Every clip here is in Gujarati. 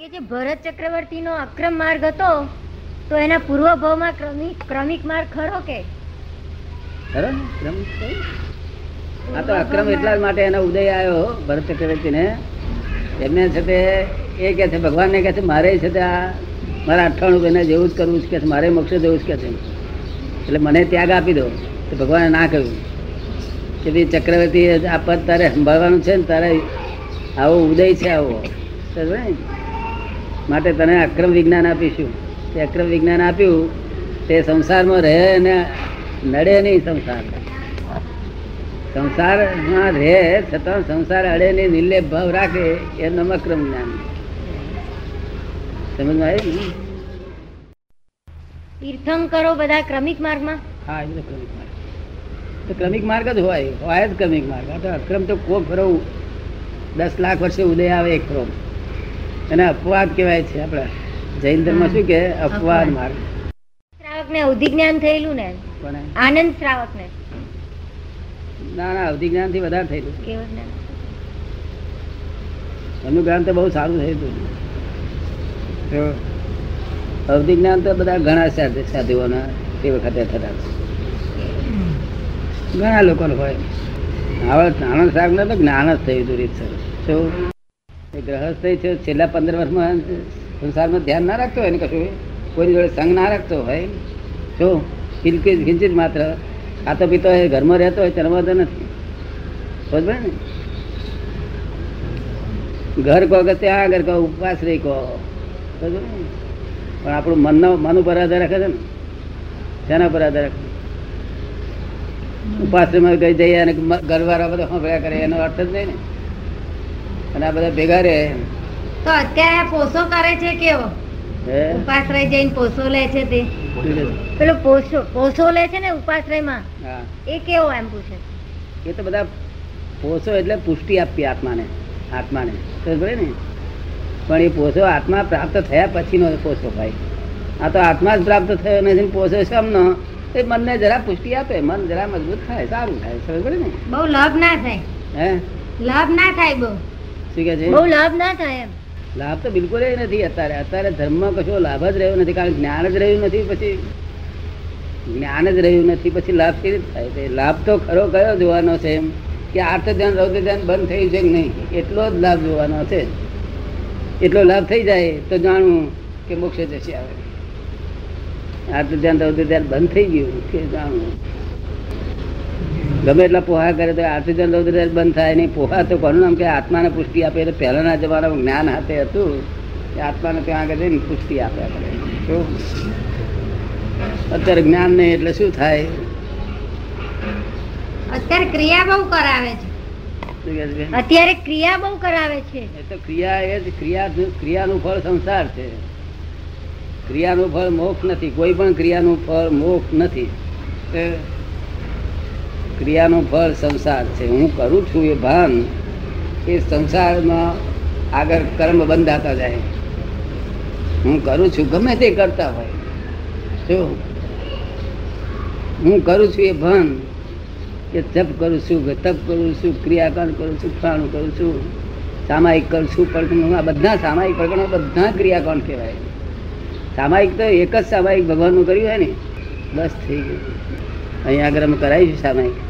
કે જે ભરત ચક્રવર્તીનો અક્રમ માર્ગ હતો, તો એના પૂર્વ ભાવમાં ક્રમિક ક્રમિક માર્ગ ખરો કે? ખરો ને? આ તો અક્રમ એટલા માટે એનો ઉદય આવ્યો ભરત ચક્રવર્તીને. એમને છે તે એ કે છે, ભગવાનને કહે છે, મારે છે તે આ, મારા અઠ્ઠાણું એને જેવું જ કરવું છે, કે મારે મોક્ષ જવું જ કે છે. એટલે મને ત્યાગ આપી દો. તો ભગવાને ના કહ્યું. કે ભાઈ ચક્રવર્તી આ પદ તારે સંભાળવાનું છે ને, તારે આવો ઉદય છે આવો. ને? માટે તને અક્રમ વિજ્ઞાન આપીશું. તે અક્રમ વિજ્ઞાન આપ્યું તે સંસારમાં રહે અને નડે નહીં સંસાર. સંસારમાં રહે છતાં સંસાર અડે નહીં નિર્લેપ ભાવ રાખે એ નમક્રમ જ્ઞાન. સમજમાં આવ્યું ને? તીર્થંકરો બધા ક્રમિક માર્ગમાં? હા એ ક્રમિક માર્ગ. તો ક્રમિક માર્ગ જ હોય હોય જ ક્રમિક માર્ગ. આ તો અક્રમ તો કોક ફરો દસ લાખ વર્ષે ઉદય આવે એક ફરો એને અપવાદ કહેવાય છે આપણા જૈન ધર્મ શું કે અપવાદ માર્ગ. શ્રાવક ને અવધિ જ્ઞાન થયેલું ને? આનંદ શ્રાવક ને ના ના અવધિ જ્ઞાનથી વધારે થયેલું. એમનું જ્ઞાન? તો બહુ સારું થયું હતું. અવધિ જ્ઞાન તો બધા ઘણા સાધુ સાધુઓના તે વખતે થતા ઘણા લોકોને હોય. આવા આનંદ સાહેબ તો જ્ઞાન જ થયું હતું રીતસર. શું ગ્રહસ્થ છે છેલ્લા પંદર વર્ષમાં સંસારમાં ધ્યાન ના રાખતો હોય ને કશું. કોઈની જોડે સંગ ના રાખતો હોય. શું કિંચિત કિંચિત માત્ર. ખાતો પીતો હોય ઘરમાં રહેતો હોય, તેનો વાંધો નથી. બરાબર ને? ઘર કહો કે ત્યાં આગળ કહો, ઉપવાસ રહી કહો બરાબર પણ આપણું મનનો મન ઉપર આધાર રાખે છે ને? તેના પર આધાર રાખે? ઉપાશ્રમમાં ગઈ જઈએ અને ઘરવાળા બધા સાંભળ્યા કરે, એનો અર્થ જ નહીં ને. અને આ બધા ભેગા રહે તો અત્યારે પોસો કરે છે કેવો? ઉપાશ્રય જઈને પોસો લે છે તે? પેલો પોસો પોસો લે છે ને ઉપાશ્રયમાં? હા. એ કેવો એમ પૂછે? એ તો બધા પોસો એટલે પુષ્ટિ આપવી આત્માને આત્માને. ખબર ને? પણ એ પોસો આત્મા પ્રાપ્ત થયા પછીનો પોસો ભાઈ. આ તો આત્મા જ પ્રાપ્ત થયો નથી ને પોષો શમનો એ મનને જરા પુષ્ટિ આપે મન જરા મજબૂત થાય સારું થાય. પડે ને? બહુ લાભ ના થાય. હે? લાભ ના થાય બહુ. શું કે છે? બહુ લાભ ના થાય એમ. લાભ તો બિલકુલ નથી. અત્યારે અત્યારે ધર્મમાં કશો લાભ જ રહ્યો નથી. કારણ જ્ઞાન જ રહ્યું નથી પછી જ્ઞાન જ રહ્યું નથી પછી લાભ કેવી રીતે થાય? છે લાભ તો ખરો કયો જોવાનો છે એમ? કે આર્થ ધ્યાન રૌદ્ર ધ્યાન બંધ થયું છે કે નહીં? એટલો જ લાભ જોવાનો છે. એટલો લાભ થઈ જાય તો જાણવું કે મોક્ષ જશે આવે આર્થ ધ્યાન રૌદ્ર ધ્યાન બંધ થઈ ગયું કે જાણવું? ગમે એટલા પોહા કરે તો રૌદ્ર બંધ થાય નહીં. પોહા તો કોનું નામ કે આત્માને પુષ્ટિ આપે? એટલે પહેલાના જમાનામાં જ્ઞાન હાથે હતું. કે આત્માને ત્યાં આગળ જઈને પુષ્ટિ આપે આપણે. શું અત્યારે જ્ઞાન નહીં એટલે શું થાય? અત્યારે ક્રિયા બહુ કરાવે છે? અત્યારે ક્રિયા બહુ કરાવે છે. એ તો ક્રિયા એ જ ક્રિયા ક્રિયાનું ફળ સંસાર છે. ક્રિયાનું ફળ મોક્ષ નથી. કોઈ પણ ક્રિયાનું ફળ મોક્ષ નથી. ક્રિયાનું ફળ સંસાર છે. હું કરું છું એ ભાન, એ સંસારમાં આગળ કર્મ બંધાતા જાય. હું કરું છું ગમે તે કરતા હોય. શું હું કરું છું એ ભાન, કે જપ કરું છું તપ કરું છું, ક્રિયાકાંડ કરું છું, ફલાણું કરું છું, સામાયિક કરું છું, પણ આ બધા સામાયિક પડકણો બધા ક્રિયાકાંડ કહેવાય. સામાયિક તો એક જ સામાયિક ભગવાનનું કર્યું હોય ને? બસ થઈ ગયું. અહીંયા આગળ અમે કરાવીશું સામાયિક.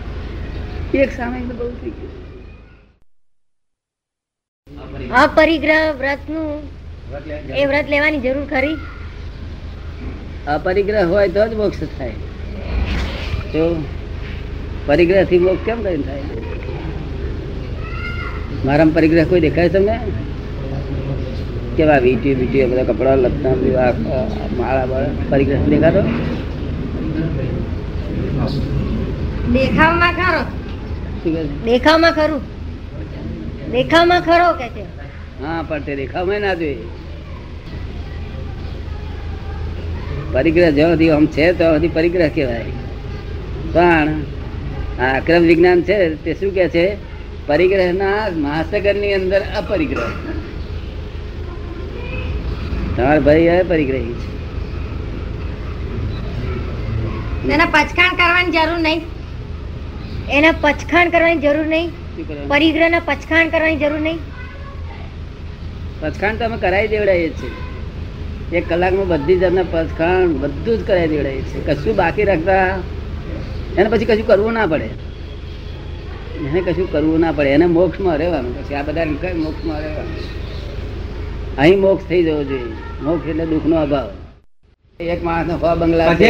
એક સામે બહુ થઈ ગયું. અપરિગ્રહ વ્રતનું એ વ્રત લેવાની જરૂર ખરી? અપરિગ્રહ હોય તો જ મોક્ષ થાય. તો પરિગ્રહથી મોક્ષ કેમ કરીને થાય? મારામાં પરિગ્રહ કોઈ દેખાય તમને? કેવા વીટી વીટી બધા કપડા લત્તા માળા બાળા પરિગ્રહ દેખાતો? દેખાવમાં ખરો? દેખાવમાં ખરું. દેખાવમાં ખરો કે છે? હા પણ તે દેખાવમાં ના જોઈએ. પરિગ્રહ જ્યાં સુધી આમ છે તો સુધી પરિગ્રહ કહેવાય. પણ આ અક્રમ વિજ્ઞાન છે તે શું કે છે? પરિગ્રહના મહાસાગરની અંદર અપરિગ્રહ. તમારા ભાઈ હવે પરિગ્રહી છે. એના પચખાણ કરવાની જરૂર નહીં. એના પચખાણ કરવાની જરૂર નહીં. પરિગ્રહના પચખાણ કરવાની જરૂર નહીં. પચખાણ તો અમે કરાવી દેવડાવીએ છીએ. એક કલાકમાં બધી જ અમને પચખાણ બધું જ કરાવી દેવડાવીએ છીએ. કશું બાકી રાખતા એને પછી કશું કરવું ના પડે. એને કશું કરવું ના પડે. એને મોક્ષમાં રહેવાનું. પછી આ બધા કઈ મોક્ષમાં રહેવાનું? અહીં મોક્ષ થઈ જવો જોઈએ. મોક્ષ એટલે દુઃખનો અભાવ. એક માણસ બંગલા છે.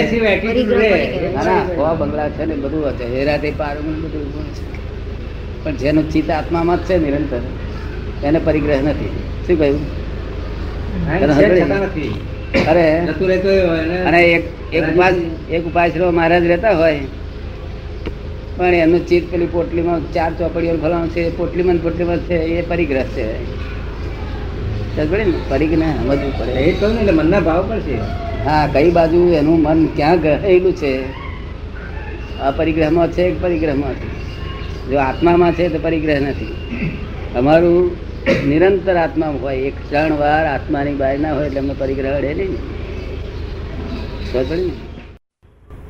ના ના સો બંગલા છે ને બધું હશે. હેરાતે પારું બધું છે. પણ જેનું ચિત્ત આત્મામાં જ છે નિરંતર એને પરિગ્રહ નથી. શું કહ્યું. અરે. અને એક એક ઉપાસ એક ઉપાસરો મહારાજ રહેતા હોય. પણ એનું ચિત્ત પેલી પોટલીમાં ચાર ચોપડીઓ ફલાણું છે એ પોટલીમાં પોટલીમાં છે એ પરિગ્રહ છે. પરિગ્રહ સમજવું પડે. એ કહ્યું ને એટલે મનના ભાવ પણ છે. હા કઈ બાજુ? એનું મન ક્યાં ગયેલું છે? અપરિગ્રહમાં છે કે પરિગ્રહમાં છે? જો આત્મામાં છે તો પરિગ્રહ નથી. અમારું નિરંતર આત્મા હોય એક ક્ષણ વાર આત્માની બહાર ના હોય એટલે અમે પરિગ્રહ અડે નહીં ને.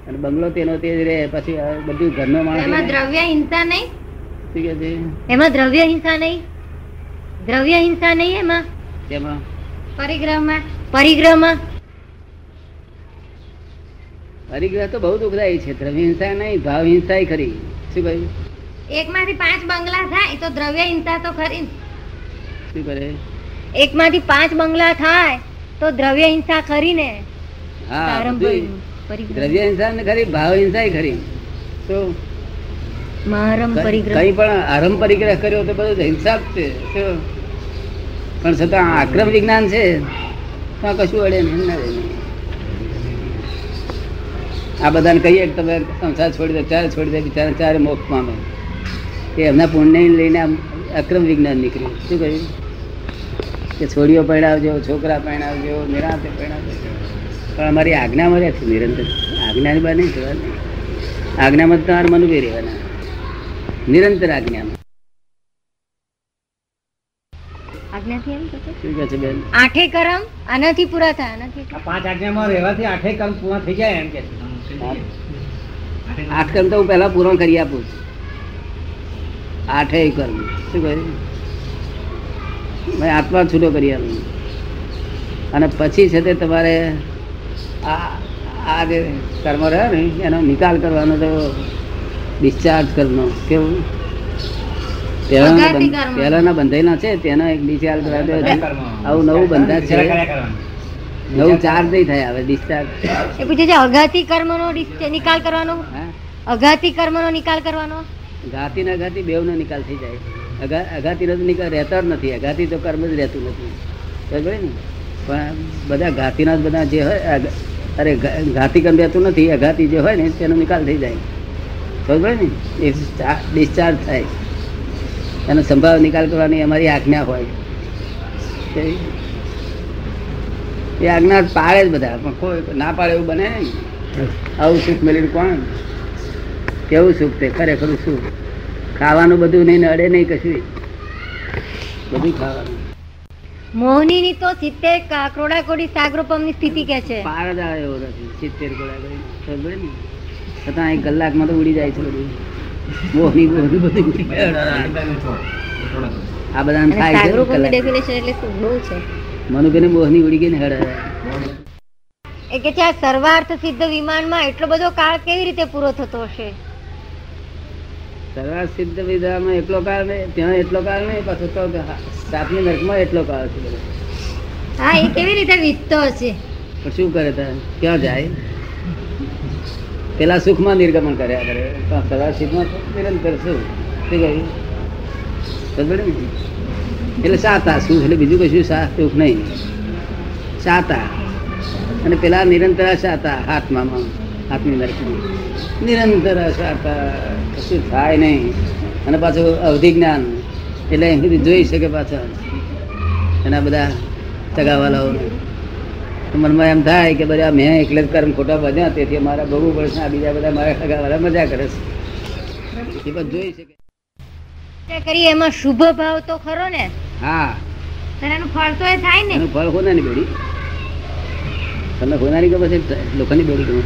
અને બંગલો તેનો તે જ રહે પછી બધું ઘરનો માણસ એમાં દ્રવ્ય હિંસા નહીં? શું કહે છે? એમાં દ્રવ્ય હિંસા નહીં? દ્રવ્ય હિંસા નહીં એમાં? તેમાં પરિગ્રહમાં? પરિગ્રહમાં? પરિગ્રહ તો બહુ દુઃખદાયી છે. દ્રવ્ય હિંસા નહીં ભાવ હિંસા ખરી. શું કહ્યું? એકમાંથી પાંચ બંગલા થાય તો દ્રવ્ય હિંસા તો ખરી શું કરે? એકમાંથી પાંચ બંગલા થાય તો દ્રવ્ય હિંસા ખરી ને. હા દ્રવ્ય હિંસા ને ખરી ભાવ હિંસા ખરી. તો કઈ પણ આરંભ પરિગ્રહ કર્યો તો બધું હિંસા જ છે? પણ છતાં આક્રમ વિજ્ઞાન છે. તો કશું અડે નહીં. આ બધાને કહીએ કે તમે સંસાર છોડી દો ચારે છોડી દે બિચારા ચારે મોક્ષ પામે. એ એમના પુણ્ય લઈને અક્રમ વિજ્ઞાન નીકળ્યું. શું કહ્યું? કે છોડીઓ પહેણાવજો છોકરા પહેણાવજો નિરાંતે પહેણાવજો પણ અમારી આજ્ઞામાં રહે નિરંતર. આજ્ઞાની બહાર નહીં જવાનું. આજ્ઞામાં તમારે મન ઊભી રહેવાના. નિરંતર આજ્ઞામાં. આઠે કરમ આનાથી પૂરા થાય પાંચ આજ્ઞામાં રહેવાથી આઠે કર્મ પૂરા થઈ જાય એમ કે છે. આઠ કર્મ તો હું પહેલા પૂરો કરી આપું છું. આઠે કર્મ શું કહ્યું? મેં આત્મા છૂટો કરી આપું. અને પછી છે તે તમારે આ આ જે કર્મ રહ્યો ને એનો નિકાલ કરવાનો તો ડિસ્ચાર્જ કરવાનો કેવું? પહેલાના બંધાયેલા છે તેનો એક ડિસ્ચાર્જ કરાવી દેવો છે. કર્મ. આવું નવું બંધાય છે. નવું ચાર્જ નહીં થાય હવે ડિસ્ચાર્જ એ પૂછે છે અઘાતી કર્મનો નિકાલ કરવાનો? અઘાતી કર્મનો નિકાલ કરવાનો? ઘાતી ના ઘાતી બેવ નો નિકાલ થઈ જાય. અઘા- અઘાતી નો નિકાલ રહેતો જ નથી અઘાતી તો કર્મ જ રહેતું નથી. બરાબર ને? પણ બધા ઘાતીના જ બધા જે હોય અરે ઘાતી કર્મ રહેતું નથી અઘાતી જે હોય ને તેનો નિકાલ થઈ જાય. બરાબર ને? એ ડિસ્ચાર્જ થાય. એનો સંભાવ નિકાલ કરવાની અમારી આજ્ઞા હોય. એ આજ્ઞા પાડે જ બધા. પણ કોઈ ના પાડે એવું બને નહીં. આવું સુખ મેળવીને કોણ? કેવું સુખ તે? ખરેખર સુખ ખાવાનું બધું નહીં અડે નહીં કશું? બધું ખાવાનું. મોહની ની તો સિત્તેર કરોડા કોડી સાગરોપમની સ્થિતિ કે છે. પાર જ આવે એવો નથી સિત્તેર કરોડા કોડી. ને છતાં એક કલાકમાં તો ઉડી જાય છે બધું. મોહની મોહની બધું ઉડી જાય. આ બધા થાય છે ડેફિનેશન એટલે શું? બહુ છે. મનુભાઈને મોહની ઉડી ગઈ ને હળે એ કે છે સર્વાર્થ સિદ્ધ વિમાનમાં એટલો બધો કાળ કેવી રીતે પૂરો થતો હશે? સર્વા સિદ્ધ વિધામાં એટલો કાળ નહીં ત્યાં એટલો કાળ નહીં પાછો તો સાતમી નરકમાં એટલો કાળ છે હા એ કેવી રીતે વીતતો હશે? પણ શું કરે તા ક્યાં જાય? પેલા સુખમાં નિર્ગમન કર્યા કરે. પણ સદા સુખમાં નિરંતર શું? શું કહ્યું? એટલે સાતા સુખ એટલે બીજું કશું સાત સુખ નહીં. સાતા. અને પેલા નિરંતર સાતા આત્મામાં, આત્મી નરકમાં. નિરંતર સાતા. કશું થાય નહીં. અને પાછું અવધિ જ્ઞાન. એટલે અહીં સુધી જોઈ શકે પાછા. એના બધા ચગાવાલાઓ મનમાં એમ થાય કે બધા મેં એકલે જ કર્મ ખોટા બધ્યા. તેથી અમારા ભોગવું પડશે આ બીજા બધા મારા ચગાવાલા મજા કરે છે. એ બધું જોઈ શકે. કરી એમાં શુભ ભાવ તો ખરો ને. હા. એનું ફળ તો એ થાય ને. એનું ફળ હોનાની બેડી. તમને ગમે છે? લોકોની બેડી ગમે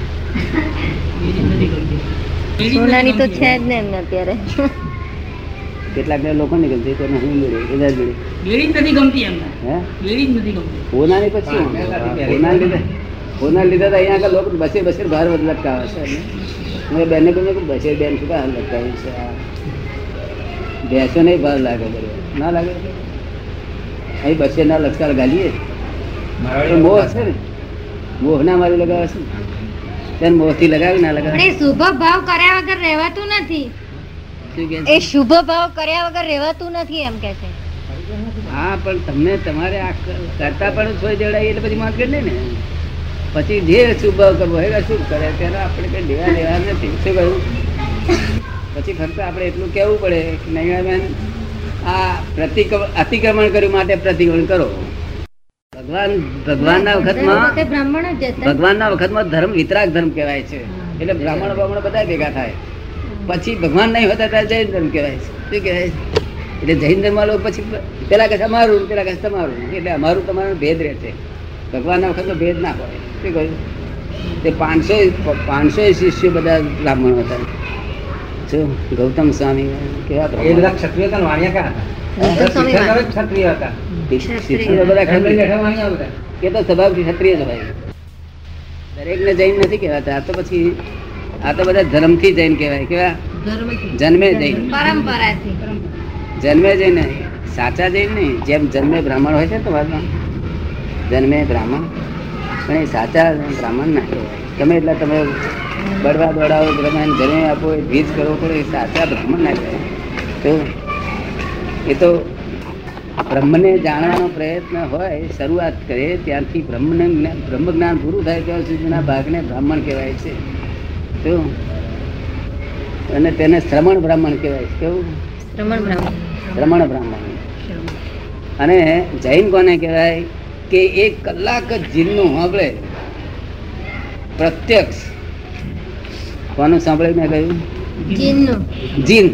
સોનાની તો છે જ ને એમને અત્યારે. કેટલાક લોકો ગમતી તો હું મળે બધા જ મળે નથી ગમતી એમને. હે? બીડી જ નથી ગમતી. હોનાની પછી હોના લીધે હોના લીધે તો અહીંયા આગળ લોકો બસે બસે બહાર લટકાવે છે હું એ બેનને કહ્યું કે બસે બેન શું કામ લટકાવી છે ભેંસો નહીં બહાર લાગે બધું. ના લાગે? અહીં બસે ના લટકાર ગાલીએ મોહ છે ને? મોહ ના મારી લગાવે છે તેને મોહ મોહથી લગાવે ના લગાવે? એ શુભ ભાવ કર્યા વગર રહેવાતું નથી. શું એ? શુભ ભાવ કર્યા વગર રહેવાતું નથી એમ કે છે. હા પણ તમને તમારે આ કરતા પણ છોડી દેવડાય એટલે પછી કરી લે ને. પછી જે શુભ કરવો હોય શુભ કરે. ત્યારે આપણે કઈ લેવા દેવા નથી. શું કહ્યું? પછી ફક્ત આપણે એટલું કહેવું પડે કે નહીં બેન આ અતિક્રમણ કર્યું માટે પ્રતિક્રમણ કરો. ભગવાન ભગવાનના વખતમાં ભગવાનના વખતમાં ધર્મ વિતરાગ ધર્મ કહેવાય છે. એટલે બ્રાહ્મણ બ્રાહ્મણ બધા ભેગા થાય. પછી ભગવાન નહીં હોતા ત્યારે જૈન ધર્મ કહેવાય છે. શું કહેવાય છે? એટલે જૈન ધર્મ લોકો પછી પેલા કહે અમારું પેલા કહે તમારું. એટલે અમારું તમારું ભેદ રહે છે. ભગવાનના વખતનો ભેદ ના હોય. શું કહ્યું? તે પાંચસો પાંચસો શિષ્યો બધા બ્રાહ્મણ હતા. ગૌતમ સ્વામી કેવા એ બધા ક્ષત્રિય હતા એ તો સ્વભાવથી ક્ષત્રિય જ હોય. દરેકને જૈન નથી કહેવાતા. આ તો પછી આ તો બધા ધર્મથી જૈન કહેવાય. કેવા? જન્મે જૈન. પરંપરાથી. જન્મે જૈન સાચા જૈન નહીં. જેમ જન્મે બ્રાહ્મણ હોય છે તો વાતમાં જન્મે બ્રાહ્મણ. પણ એ સાચા બ્રાહ્મણ ના કહેવાય. તમે એટલે તમે બળવા દોડાવો બ્રહ્માન ઘરે આપો એ ભીજ કરવો પડે એ સાચા બ્રાહ્મણ ના કહેવાય. તો એ તો બ્રહ્મને જાણવાનો પ્રયત્ન હોય શરૂઆત કરે ત્યાંથી બ્રહ્મને બ્રહ્મ જ્ઞાન પૂરું થાય ત્યાં સુધીના ભાગને બ્રાહ્મણ કહેવાય છે. તો અને તેને શ્રમણ બ્રાહ્મણ કહેવાય છે. કેવું? શ્રમણ બ્રાહ્મણ. શ્રમણ બ્રાહ્મણ. અને જૈન કોને કહેવાય? કે એક કલાક જ જીનનું સાંભળે પ્રત્યક્ષ કોનું સાંભળે મેં કહ્યું? જીનનું. જીન.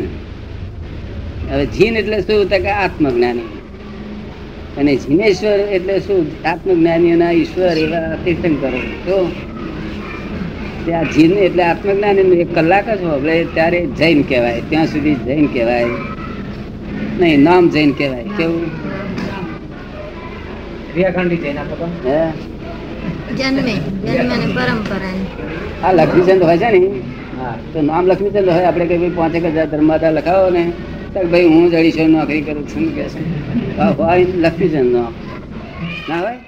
હવે જીન એટલે શું? તો કે આત્મજ્ઞાની. અને જીનેશ્વર એટલે શું? આત્મજ્ઞાનીઓના ઈશ્વર એવા તીર્થંકરો. તો ત્યાં જીન એટલે આત્મજ્ઞાની એક કલાક જ હોય. ત્યારે જૈન કહેવાય. ત્યાં સુધી જૈન કહેવાય. નહીં નામ જૈન કહેવાય. કેવું? ક્રિયાખંડી જૈન આપણે હે? જન્મે, જન્મ આ લક્ષ્મીચંદ હોય છે ને હા, તો નામ લક્ષ્મીચંદ હોય, આપણે કઈ ભાઈ પાંચેક હજાર ધર્માદા લખાવો ને, તો ભાઈ હું જડીશો નોકરી કરું છું, કે છે. લક્ષ્મીચંદ નામ ના હોય?